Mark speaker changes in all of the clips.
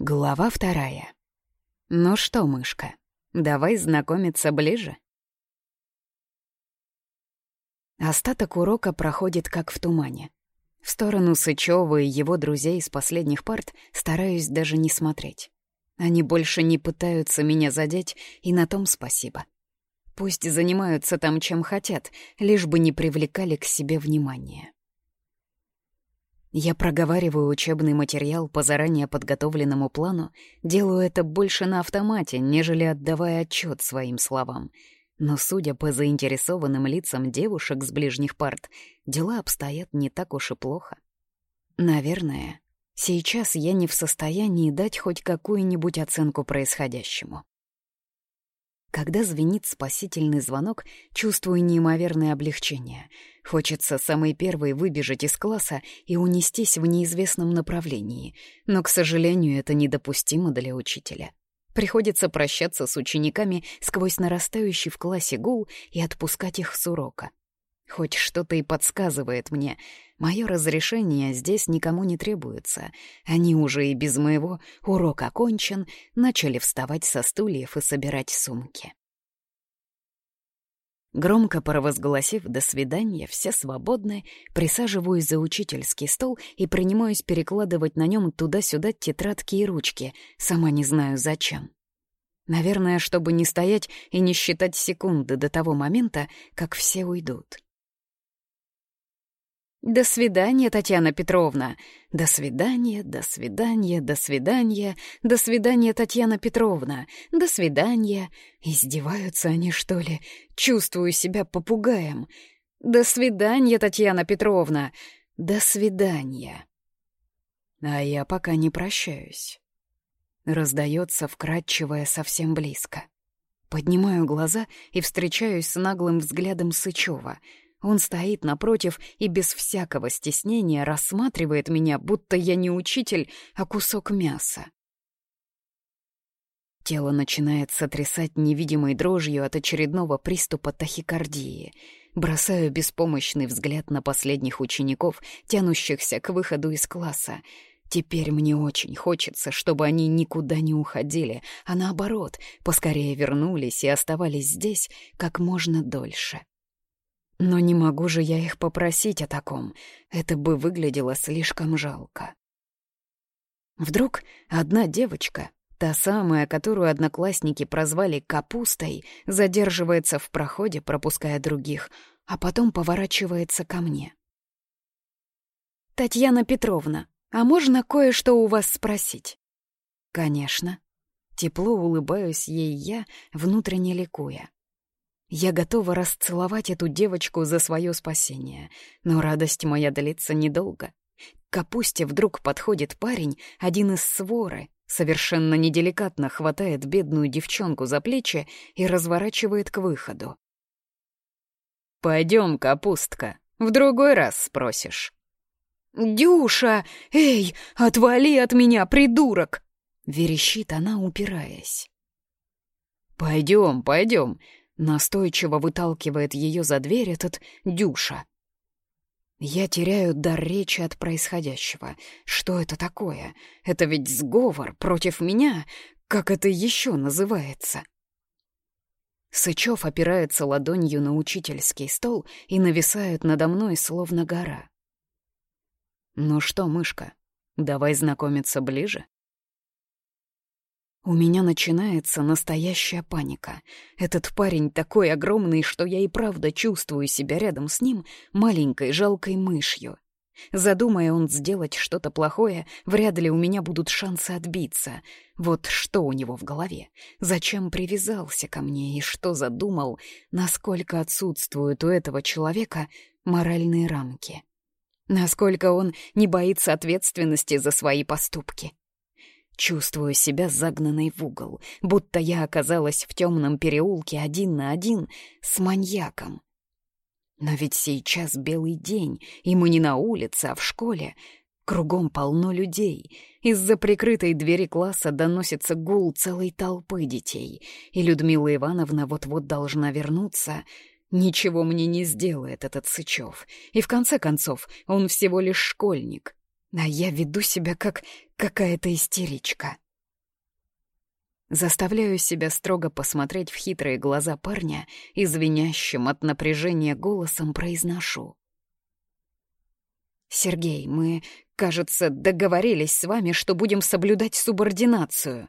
Speaker 1: Глава вторая. Ну что, мышка, давай знакомиться ближе. Остаток урока проходит как в тумане. В сторону Сычёва и его друзей из последних парт стараюсь даже не смотреть. Они больше не пытаются меня задеть, и на том спасибо. Пусть занимаются там чем хотят, лишь бы не привлекали к себе внимания. Я проговариваю учебный материал по заранее подготовленному плану, делаю это больше на автомате, нежели отдавая отчет своим словам. Но, судя по заинтересованным лицам девушек с ближних парт, дела обстоят не так уж и плохо. Наверное, сейчас я не в состоянии дать хоть какую-нибудь оценку происходящему. Когда звенит спасительный звонок, чувствую неимоверное облегчение. Хочется самой первой выбежать из класса и унестись в неизвестном направлении. Но, к сожалению, это недопустимо для учителя. Приходится прощаться с учениками сквозь нарастающий в классе гул и отпускать их с урока. Хоть что-то и подсказывает мне, мое разрешение здесь никому не требуется. Они уже и без моего урок окончен, начали вставать со стульев и собирать сумки. Громко провозгласив «до свидания», все свободны, присаживаюсь за учительский стол и принимаюсь перекладывать на нем туда-сюда тетрадки и ручки, сама не знаю зачем. Наверное, чтобы не стоять и не считать секунды до того момента, как все уйдут. «До свидания, Татьяна Петровна!» «До свидания, до свидания, до свидания, до свидания, Татьяна Петровна! До свидания!» Издеваются они, что ли? Чувствую себя попугаем. «До свидания, Татьяна Петровна! До свидания!» А я пока не прощаюсь. Раздается вкрадчивое совсем близко. Поднимаю глаза и встречаюсь с наглым взглядом Сычева — он стоит напротив и без всякого стеснения рассматривает меня, будто я не учитель, а кусок мяса. Тело начинает сотрясать невидимой дрожью от очередного приступа тахикардии. Бросаю беспомощный взгляд на последних учеников, тянущихся к выходу из класса. Теперь мне очень хочется, чтобы они никуда не уходили, а наоборот, поскорее вернулись и оставались здесь как можно дольше. Но не могу же я их попросить о таком. Это бы выглядело слишком жалко. Вдруг одна девочка, та самая, которую одноклассники прозвали «капустой», задерживается в проходе, пропуская других, а потом поворачивается ко мне. «Татьяна Петровна, а можно кое-что у вас спросить?» «Конечно». Тепло улыбаюсь ей я, внутренне ликуя. Я готова расцеловать эту девочку за свое спасение, но радость моя длится недолго. К капусте вдруг подходит парень, один из своры, совершенно неделикатно хватает бедную девчонку за плечи и разворачивает к выходу. «Пойдем, капустка, в другой раз спросишь». «Дюша! Эй, отвали от меня, придурок!» — верещит она, упираясь. «Пойдем, пойдем, Настойчиво выталкивает ее за дверь этот Дюша. Я теряю дар речи от происходящего. Что это такое? Это ведь сговор против меня? Как это еще называется? Сычев опирается ладонью на учительский стол и нависает надо мной, словно гора. «Ну что, мышка, давай знакомиться ближе?» У меня начинается настоящая паника. Этот парень такой огромный, что я и правда чувствую себя рядом с ним маленькой жалкой мышью. Задумая он сделать что-то плохое, вряд ли у меня будут шансы отбиться. Вот что у него в голове? Зачем привязался ко мне и что задумал? Насколько отсутствуют у этого человека моральные рамки? Насколько он не боится ответственности за свои поступки? Чувствую себя загнанной в угол, будто я оказалась в темном переулке один на один с маньяком. Но ведь сейчас белый день, и мы не на улице, а в школе. Кругом полно людей. Из-за прикрытой двери класса доносится гул целой толпы детей, и Людмила Ивановна вот-вот должна вернуться. Ничего мне не сделает этот Сычев, и в конце концов он всего лишь школьник. А я веду себя как какая-то истеричка. Заставляю себя строго посмотреть в хитрые глаза парня и звенящим от напряжения голосом произношу. «Сергей, мы, кажется, договорились с вами, что будем соблюдать субординацию».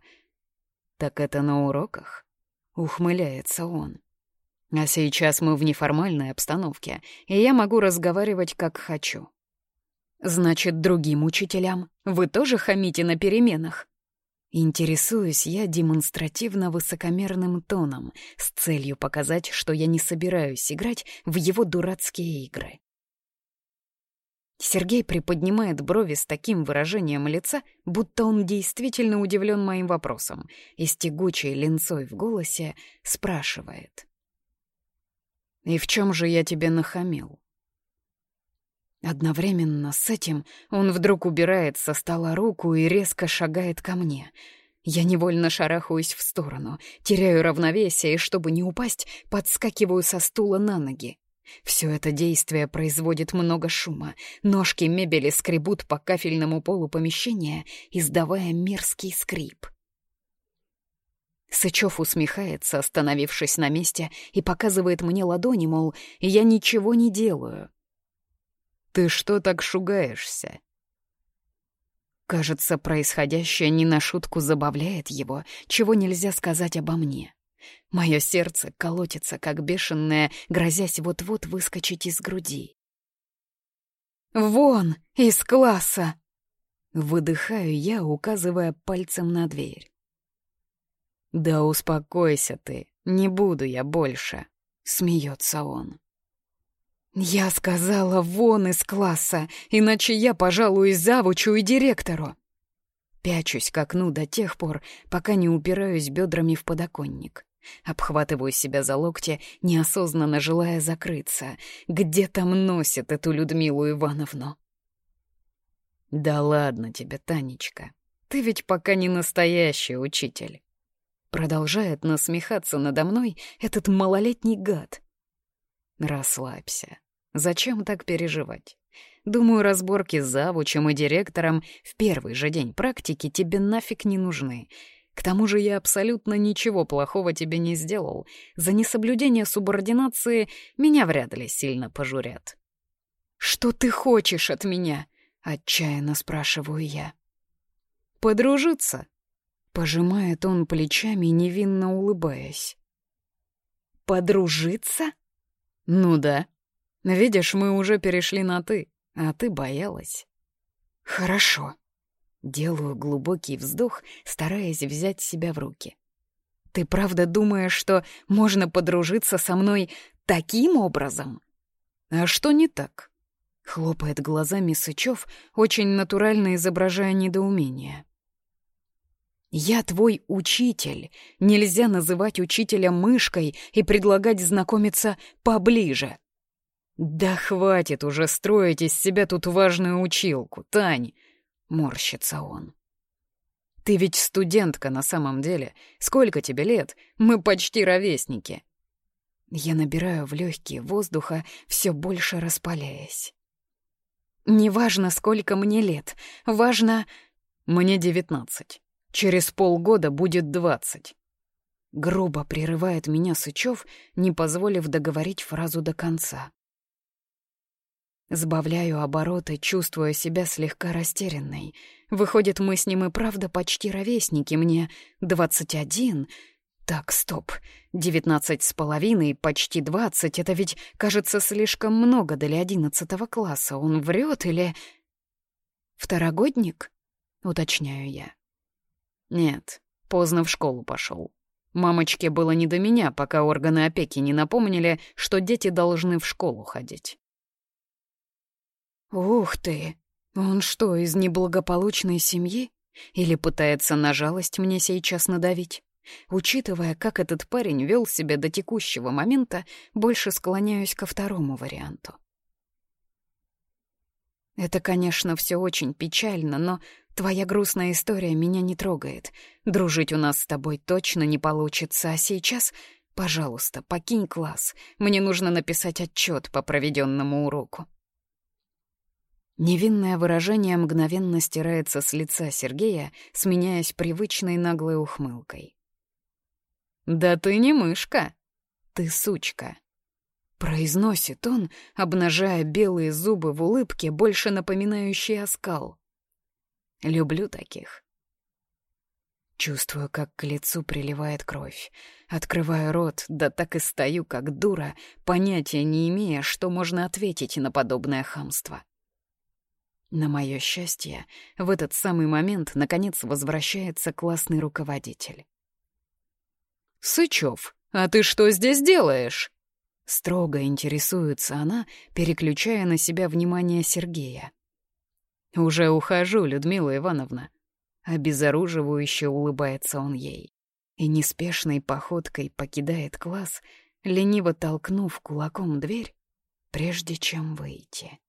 Speaker 1: «Так это на уроках?» — ухмыляется он. «А сейчас мы в неформальной обстановке, и я могу разговаривать как хочу». «Значит, другим учителям вы тоже хамите на переменах?» Интересуюсь я демонстративно высокомерным тоном, с целью показать, что я не собираюсь играть в его дурацкие игры. Сергей приподнимает брови с таким выражением лица, будто он действительно удивлен моим вопросом, и с тягучей линцой в голосе спрашивает. «И в чем же я тебе нахамил?» Одновременно с этим он вдруг убирает со стола руку и резко шагает ко мне. Я невольно шарахаюсь в сторону, теряю равновесие и, чтобы не упасть, подскакиваю со стула на ноги. Все это действие производит много шума. Ножки мебели скребут по кафельному полу помещения, издавая мерзкий скрип. Сычев усмехается, остановившись на месте, и показывает мне ладони, мол, я ничего не делаю. «Ты что так шугаешься?» Кажется, происходящее не на шутку забавляет его, чего нельзя сказать обо мне. Мое сердце колотится, как бешеное, грозясь вот-вот выскочить из груди. «Вон! Из класса!» Выдыхаю я, указывая пальцем на дверь. «Да успокойся ты, не буду я больше», — смеется он. «Я сказала вон из класса, иначе я пожалуюсь завучу и директору». Пячусь к окну до тех пор, пока не упираюсь бедрами в подоконник. Обхватываю себя за локти, неосознанно желая закрыться. Где там носит эту Людмилу Ивановну? «Да ладно тебе, Танечка, ты ведь пока не настоящий учитель». Продолжает насмехаться надо мной этот малолетний гад. «Расслабься, Зачем так переживать? Думаю, разборки с завучем и директором в первый же день практики тебе нафиг не нужны. К тому же я абсолютно ничего плохого тебе не сделал. За несоблюдение субординации меня вряд ли сильно пожурят. «Что ты хочешь от меня?» — отчаянно спрашиваю я. «Подружиться?» — пожимает он плечами, невинно улыбаясь. «Подружиться?» «Ну да», Видишь, мы уже перешли на «ты», а ты боялась. Хорошо. Делаю глубокий вздох, стараясь взять себя в руки. Ты правда думаешь, что можно подружиться со мной таким образом? А что не так? Хлопает глазами Сычев, очень натурально изображая недоумение. «Я твой учитель. Нельзя называть учителя мышкой и предлагать знакомиться поближе». «Да хватит уже строить из себя тут важную училку, Тань!» — морщится он. «Ты ведь студентка на самом деле. Сколько тебе лет? Мы почти ровесники». Я набираю в легкие воздуха, все больше распаляясь. «Неважно, сколько мне лет. Важно...» «Мне девятнадцать. Через полгода будет двадцать». Грубо прерывает меня Сычев, не позволив договорить фразу до конца. Сбавляю обороты, чувствуя себя слегка растерянной. Выходит, мы с ним и правда почти ровесники. Мне двадцать один. Так, стоп. Девятнадцать с половиной, почти двадцать. Это ведь, кажется, слишком много для одиннадцатого класса. Он врет или... Второгодник? Уточняю я. Нет, поздно в школу пошел. Мамочке было не до меня, пока органы опеки не напомнили, что дети должны в школу ходить. «Ух ты! Он что, из неблагополучной семьи? Или пытается на жалость мне сейчас надавить?» Учитывая, как этот парень вел себя до текущего момента, больше склоняюсь ко второму варианту. Это, конечно, все очень печально, но твоя грустная история меня не трогает. Дружить у нас с тобой точно не получится, а сейчас, пожалуйста, покинь класс. Мне нужно написать отчет по проведенному уроку. Невинное выражение мгновенно стирается с лица Сергея, сменяясь привычной наглой ухмылкой. Да ты не мышка, ты сучка. Произносит он, обнажая белые зубы в улыбке, больше напоминающей оскал. Люблю таких. Чувствую, как к лицу приливает кровь. Открываю рот, да так и стою, как дура, понятия не имея, что можно ответить на подобное хамство. На мое счастье, в этот самый момент, наконец, возвращается классный руководитель. «Сычев, а ты что здесь делаешь?» Строго интересуется она, переключая на себя внимание Сергея. «Уже ухожу, Людмила Ивановна». Обезоруживающе улыбается он ей и неспешной походкой покидает класс, лениво толкнув кулаком дверь, прежде чем выйти.